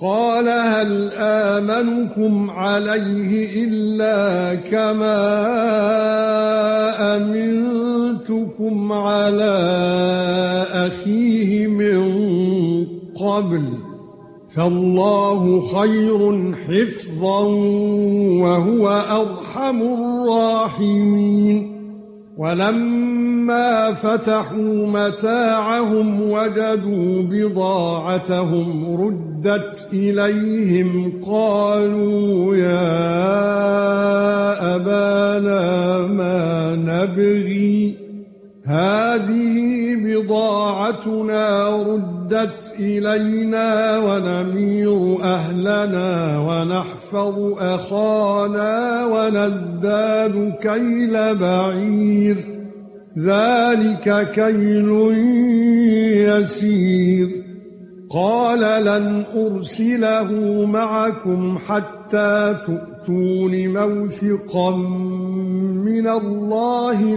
قال هل آمنكم عليه إلا كما أمنتكم على أخيه من قبل فالله خير حفظا وهو أرحم الراحمين ولما فتحوا متاعهم وجدوا بضاعتهم ردت إليهم قالوا يا أبانا ما نبغي هذه بضاعتنا ردت إلينا ونمير أهلنا ونحفظ أخانا ونزداد كيل بعير. ذلك كيل يسير. قال لن أرسله معكم حتى تؤتون موثقا من الله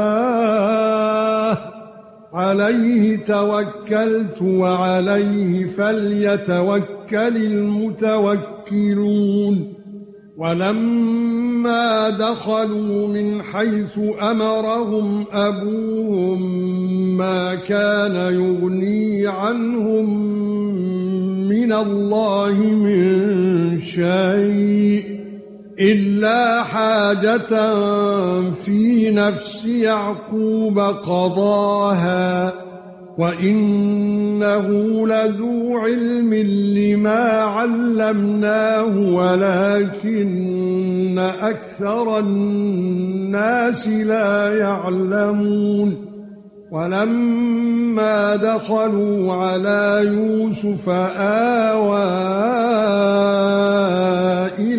عليه توكلت وعليه فليتوكل المتوكلون. ولما دخلوا من حيث أمرهم أبوهم ما كان يغني عنهم من الله من شيء. إلا حاجة في نفس يعقوب قضاها وإنه لذو علم لما علمناه ولكن أكثر الناس لا يعلمون ولما دخلوا على يوسف آوى